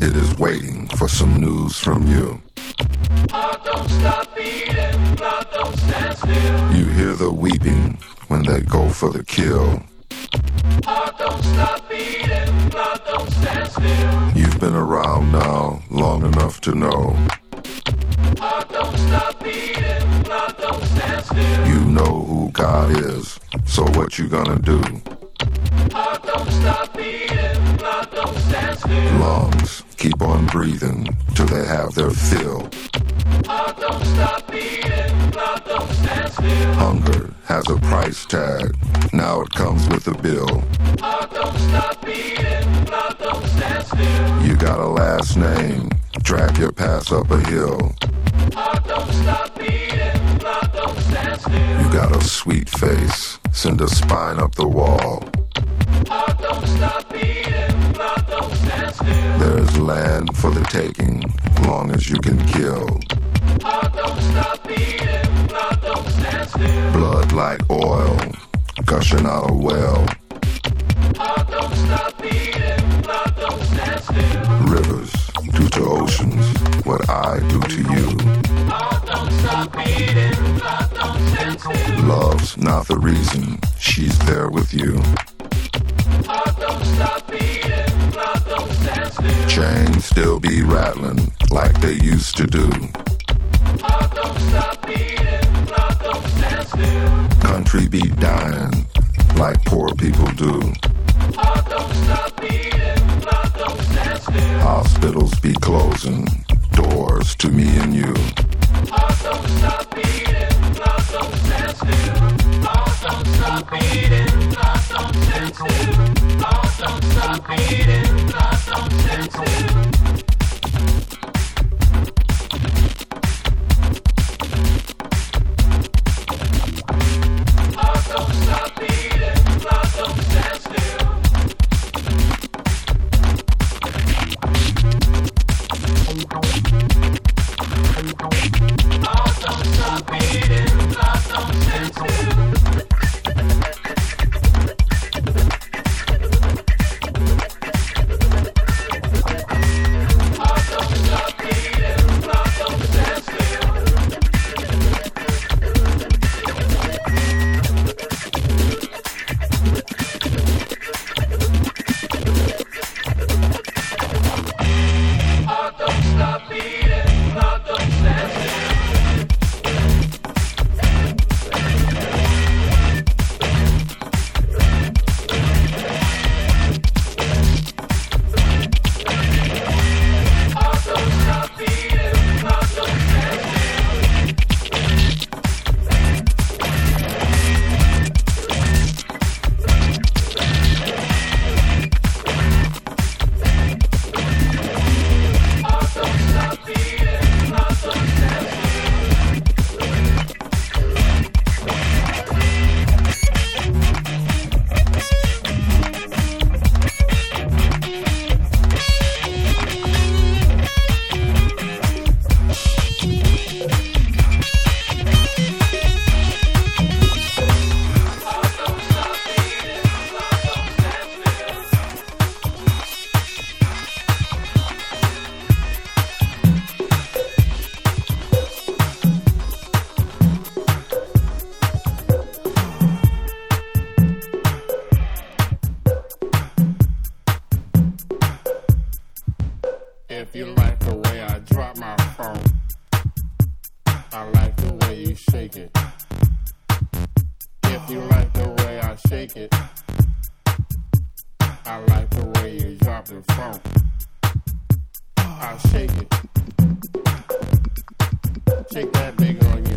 it is waiting for some news from you. Beating. You hear the weeping when they go for the kill. Beating. You've been around now long enough to know. Beating. You know who God is, so what you gonna do? Lungs keep on breathing till they have their fill. Hunger has a price tag, now it comes with a bill. You got a last name, drag your pass up a hill. You got a sweet face, send a spine up the wall. Still. There's land for the taking, long as you can kill. Blood like oil, gushing out a well. Rivers do to oceans what I do to you. Love's not the reason, she's there with you. Chains still be rattling like they used to do. Country be dying like poor people do. Hospitals be closing doors to me and you. Heart don't stop beating, blood don't stand still. Don't stop beating, don't stand still. I like the way you drop the phone. I shake it. Shake that big on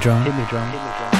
drum. Hit me drum. Hit me drum.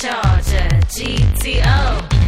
Charger GTO.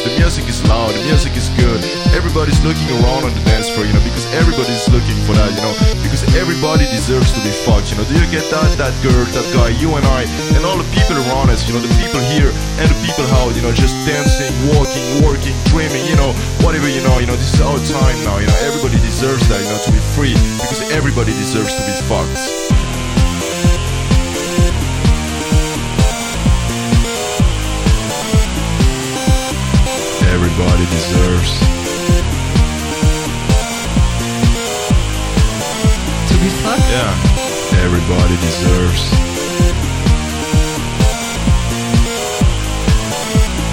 Get in, you know, cause the music is loud, the music is good. Everybody's looking around on the dance floor, you know, because everybody's looking for that, you know, because everybody deserves to be fucked, you know. Do you get that? That girl, that guy, you and I, and all the people around us, you know, the people here and the people out, you know, just dancing, walking, working, dreaming, you know, whatever, you know, you know, this is our time now, you know, everybody deserves that, you know, to be free, because everybody deserves to be fucked. Everybody deserves To be fucked? Yeah. Everybody deserves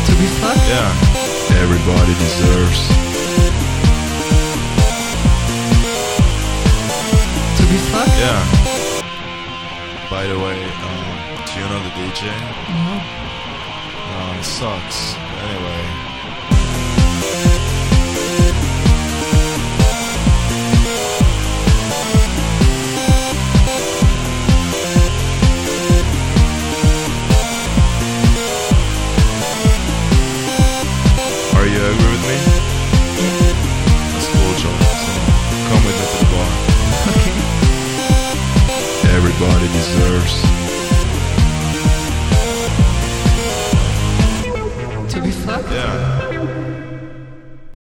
To be fucked? Yeah. Everybody deserves To be fucked? Yeah. By the way, um, do you know the DJ? No. Uh, sucks. Anyway. everybody deserves. To be fucked? Yeah.